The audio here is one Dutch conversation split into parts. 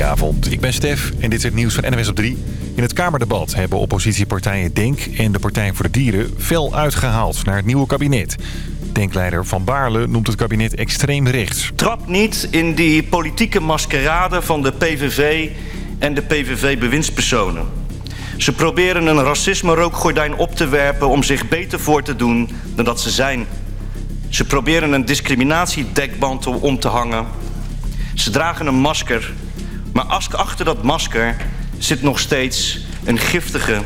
Goedenavond, ik ben Stef en dit is het nieuws van NWS op 3. In het Kamerdebat hebben oppositiepartijen DENK en de Partij voor de Dieren... fel uitgehaald naar het nieuwe kabinet. Denkleider Van Baarle noemt het kabinet extreem rechts. Trap niet in die politieke maskerade van de PVV en de PVV-bewindspersonen. Ze proberen een racisme-rookgordijn op te werpen om zich beter voor te doen dan dat ze zijn. Ze proberen een discriminatiedekmantel om te hangen. Ze dragen een masker, maar achter dat masker zit nog steeds een giftige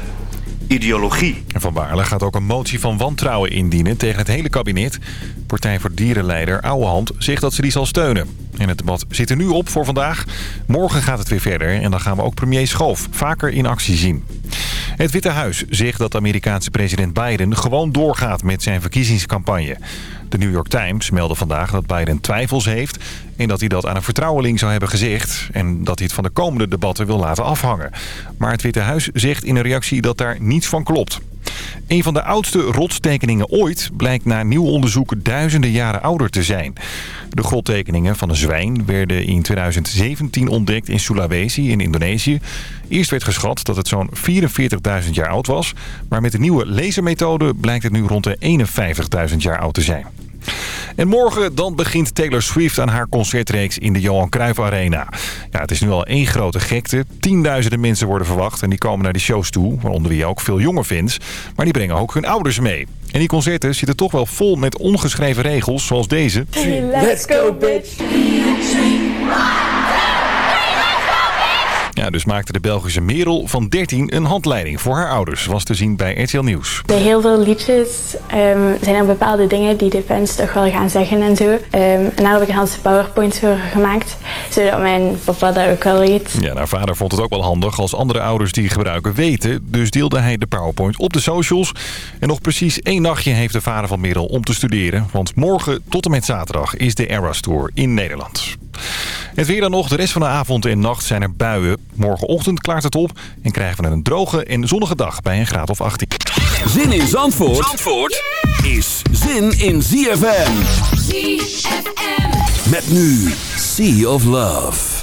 ideologie. En Van Baarle gaat ook een motie van wantrouwen indienen tegen het hele kabinet. Partij voor Dierenleider Ouwehand zegt dat ze die zal steunen. En het debat zit er nu op voor vandaag. Morgen gaat het weer verder en dan gaan we ook premier Schoof vaker in actie zien. Het Witte Huis zegt dat Amerikaanse president Biden gewoon doorgaat met zijn verkiezingscampagne. De New York Times meldde vandaag dat Biden twijfels heeft... en dat hij dat aan een vertrouweling zou hebben gezegd... en dat hij het van de komende debatten wil laten afhangen. Maar het Witte Huis zegt in een reactie dat daar niets van klopt. Een van de oudste rotstekeningen ooit blijkt na nieuw onderzoek duizenden jaren ouder te zijn. De grottekeningen van een zwijn werden in 2017 ontdekt in Sulawesi in Indonesië. Eerst werd geschat dat het zo'n 44.000 jaar oud was, maar met de nieuwe lasermethode blijkt het nu rond de 51.000 jaar oud te zijn. En morgen dan begint Taylor Swift aan haar concertreeks in de Johan Cruijff Arena. Ja, het is nu al één grote gekte. Tienduizenden mensen worden verwacht en die komen naar de shows toe. Waaronder wie ook veel jonge fans. Maar die brengen ook hun ouders mee. En die concerten zitten toch wel vol met ongeschreven regels zoals deze. Let's go, bitch! Ja, dus maakte de Belgische Merel van 13 een handleiding voor haar ouders. Was te zien bij RTL Nieuws. Bij heel veel liedjes um, zijn er bepaalde dingen die de fans toch wel gaan zeggen en zo. Um, en daar heb ik een hele powerpoint voor gemaakt. Zodat mijn papa dat ook wel weet. Ja, nou, vader vond het ook wel handig als andere ouders die gebruiken weten. Dus deelde hij de powerpoint op de socials. En nog precies één nachtje heeft de vader van Merel om te studeren. Want morgen tot en met zaterdag is de Eras Tour in Nederland. Het weer dan nog. De rest van de avond en nacht zijn er buien. Morgenochtend klaart het op en krijgen we een droge en zonnige dag bij een graad of 18. Zin in Zandvoort, Zandvoort is zin in ZFM. ZFM. Met nu Sea of Love.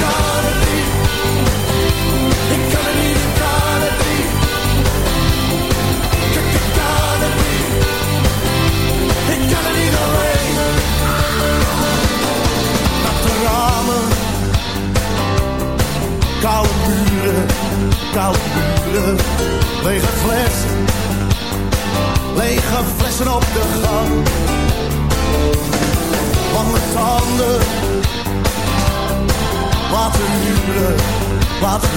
Ik kan het niet alleen. Natte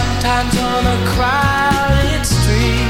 sometimes on a crowded street.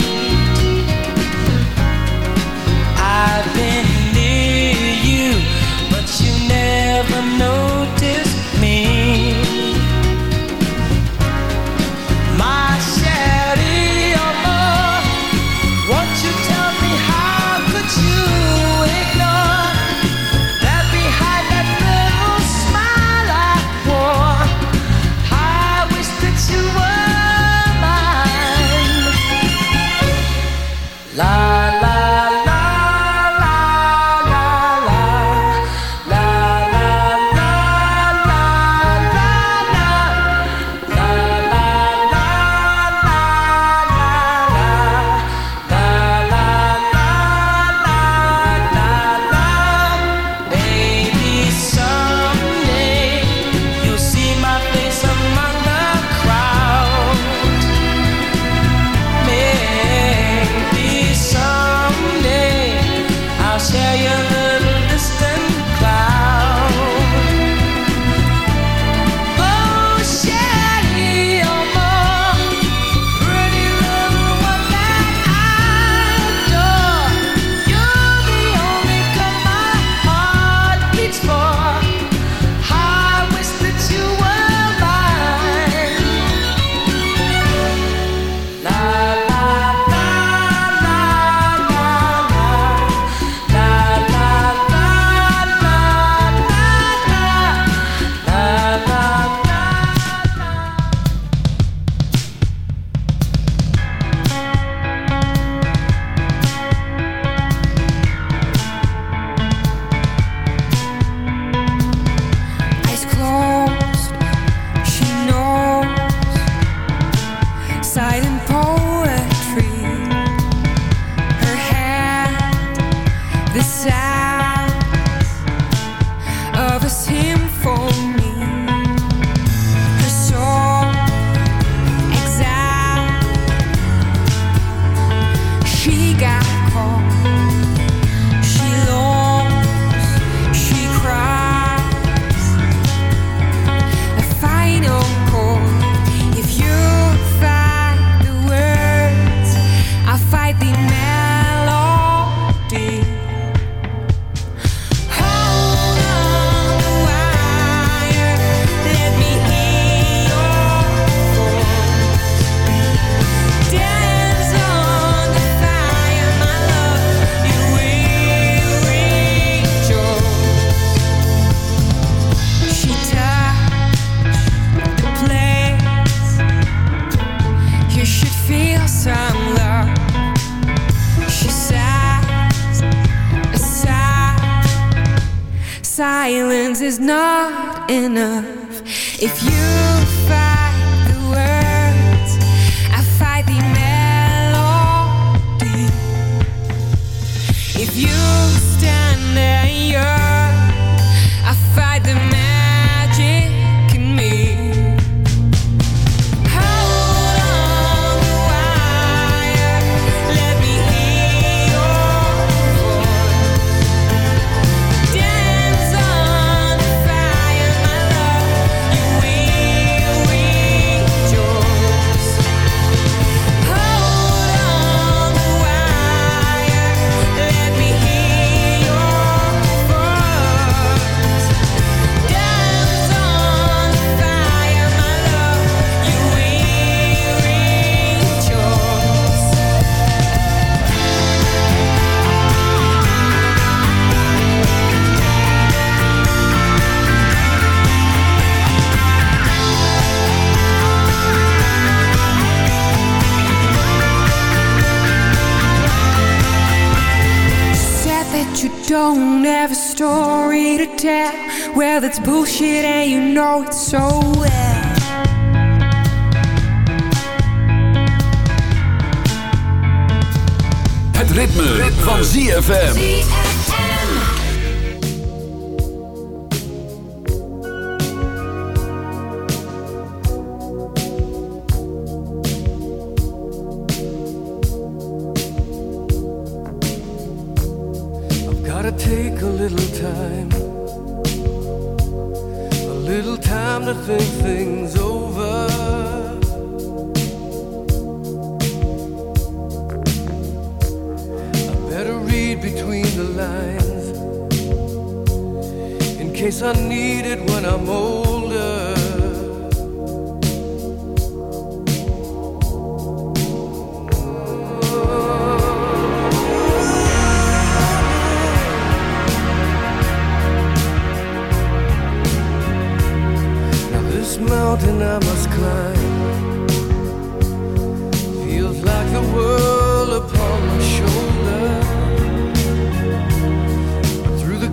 in a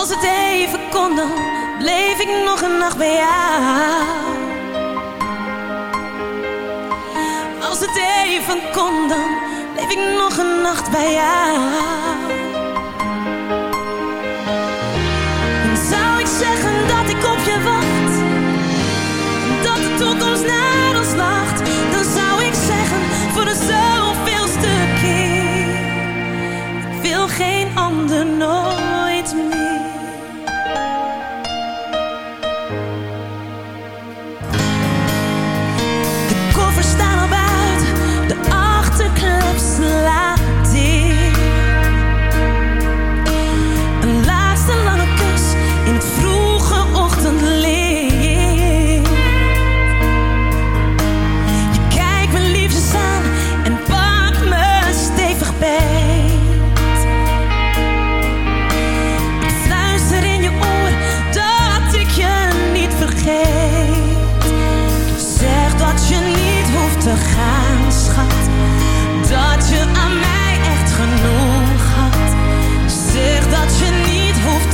Als het even kon, dan bleef ik nog een nacht bij jou. Als het even kon, dan bleef ik nog een nacht bij jou. En zou ik zeggen dat ik op je wacht, dat de toekomst naar ons lacht, dan zou ik zeggen voor de zoveelste keer: ik wil geen ander nog.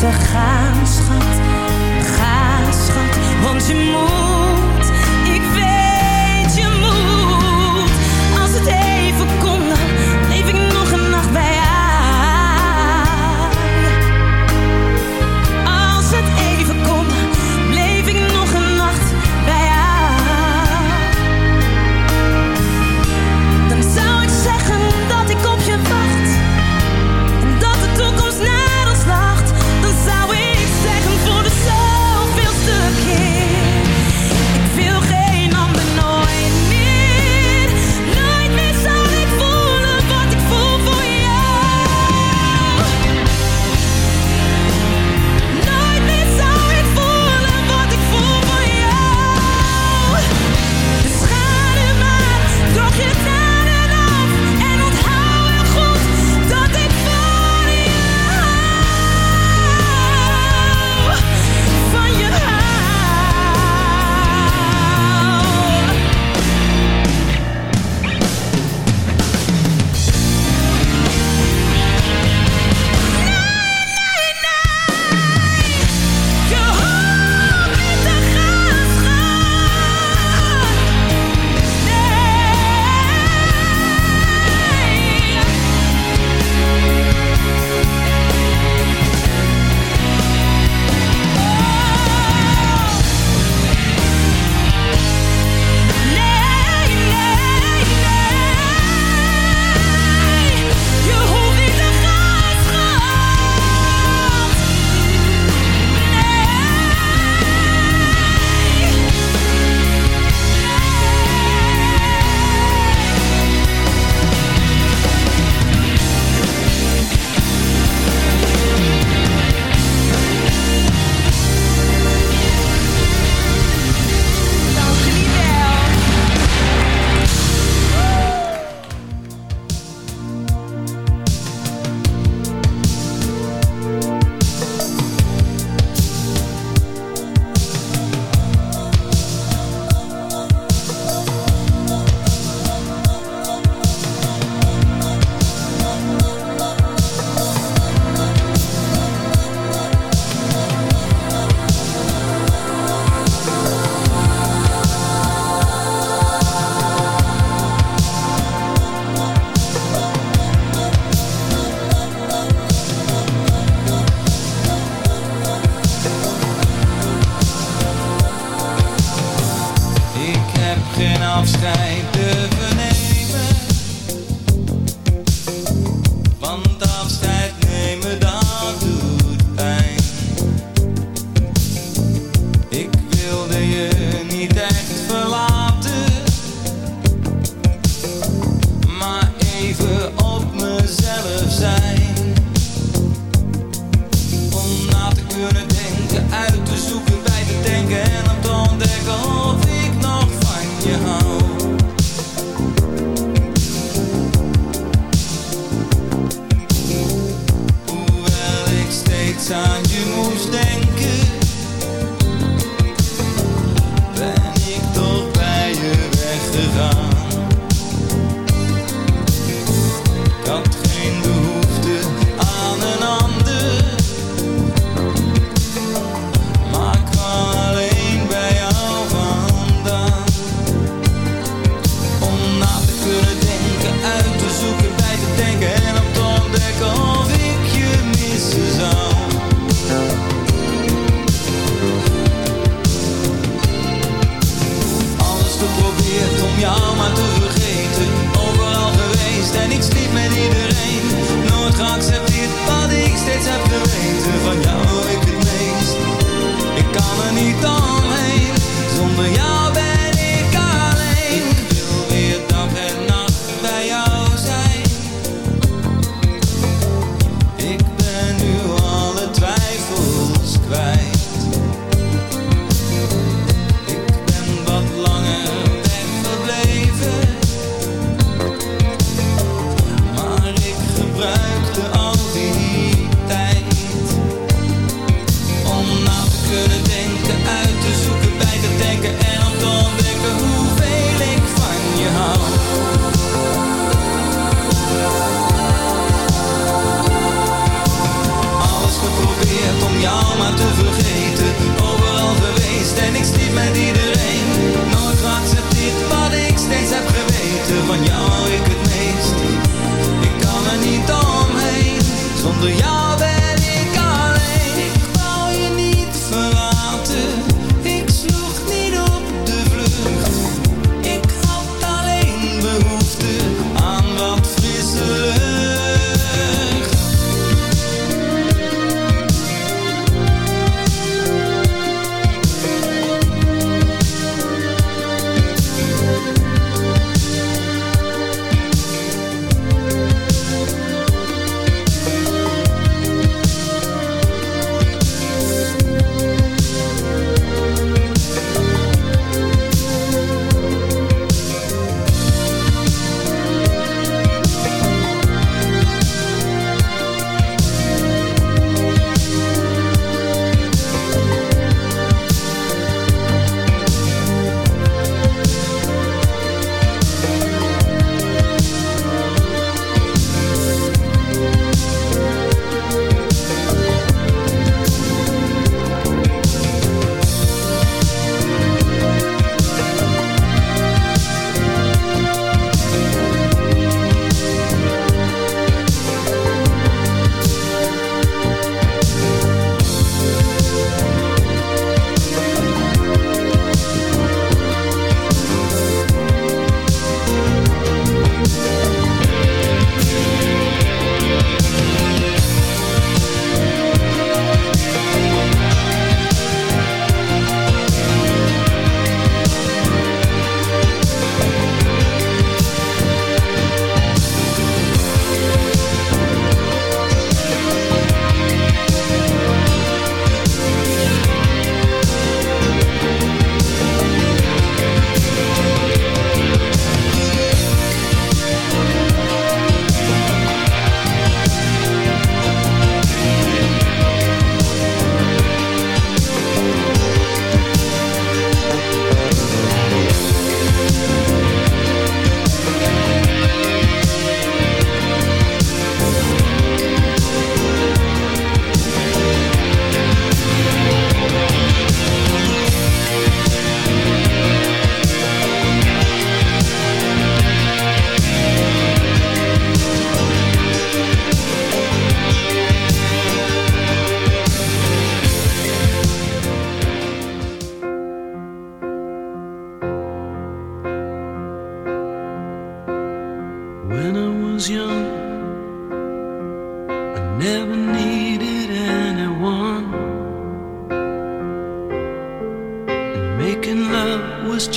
laten gaan, schat. Ga, schat, want je moet.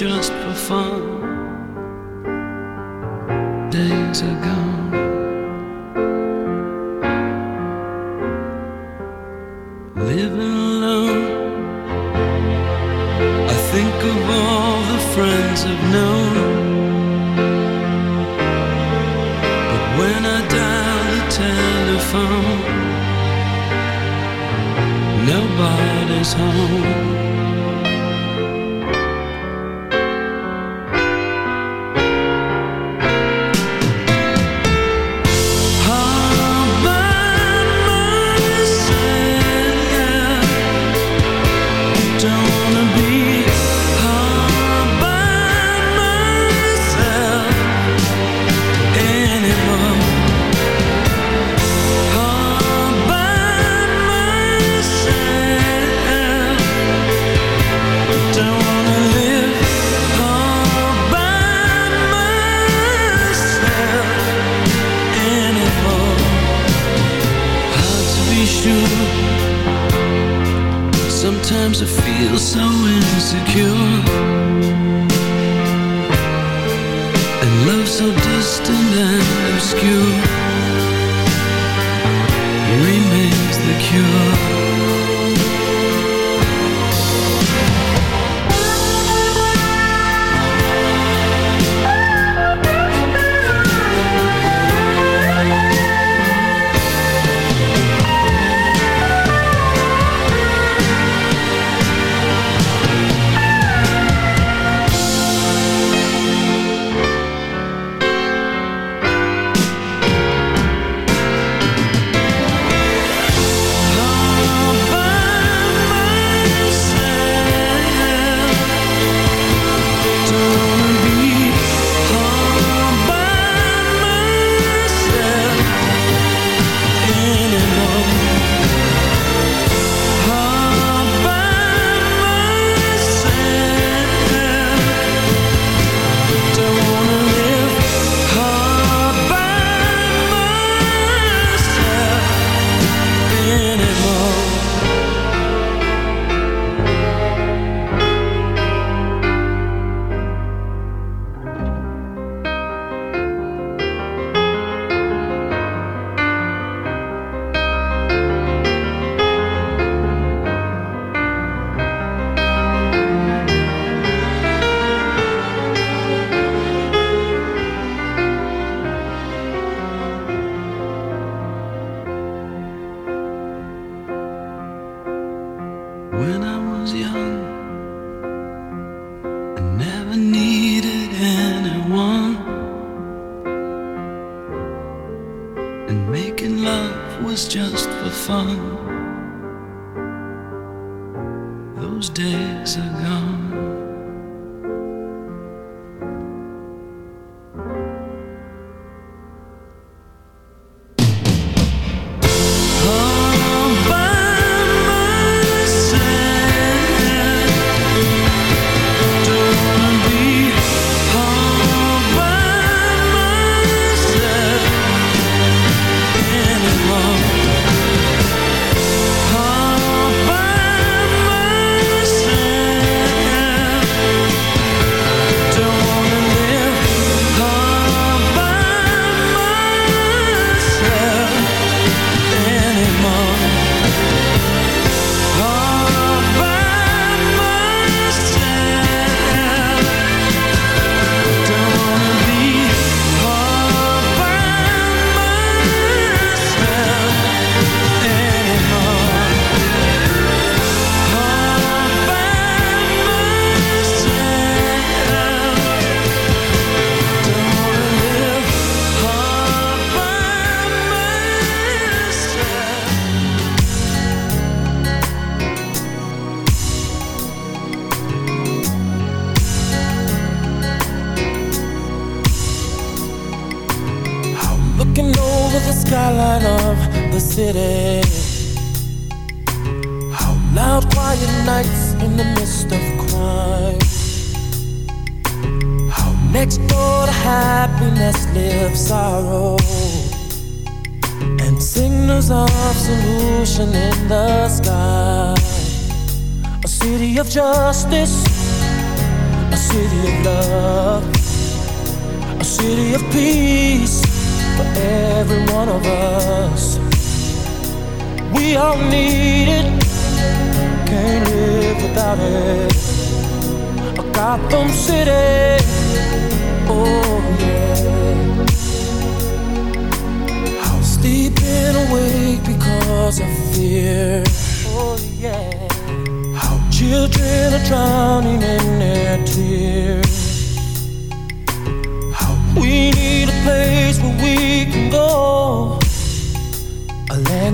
just for fun. Days are gone. Living alone, I think of all the friends I've known. But when I dial the telephone, nobody's home.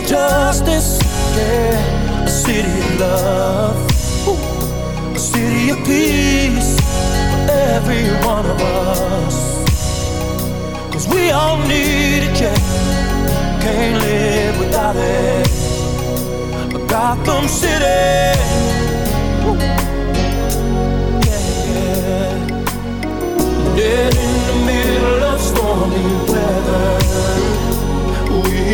social justice. Yeah, a city of love, Ooh. a city of peace for every one of us. Cause we all need it, yeah. Can't live without it. A Gotham City. Ooh. Yeah. Dead in the middle of stormy weather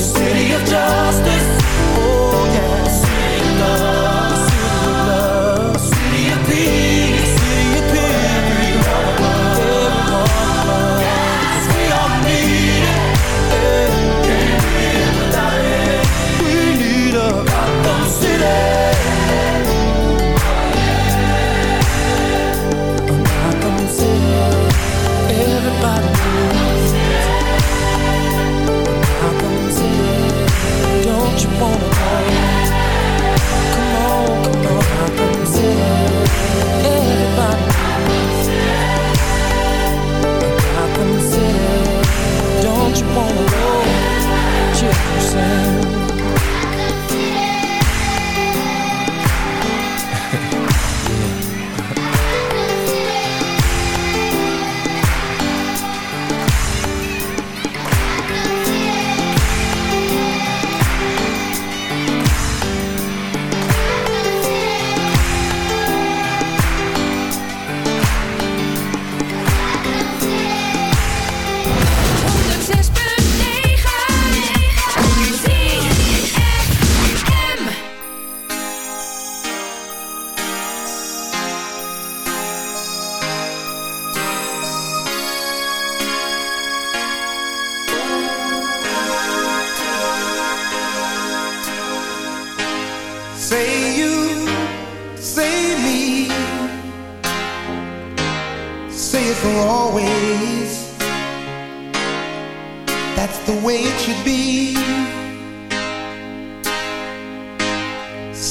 city of justice.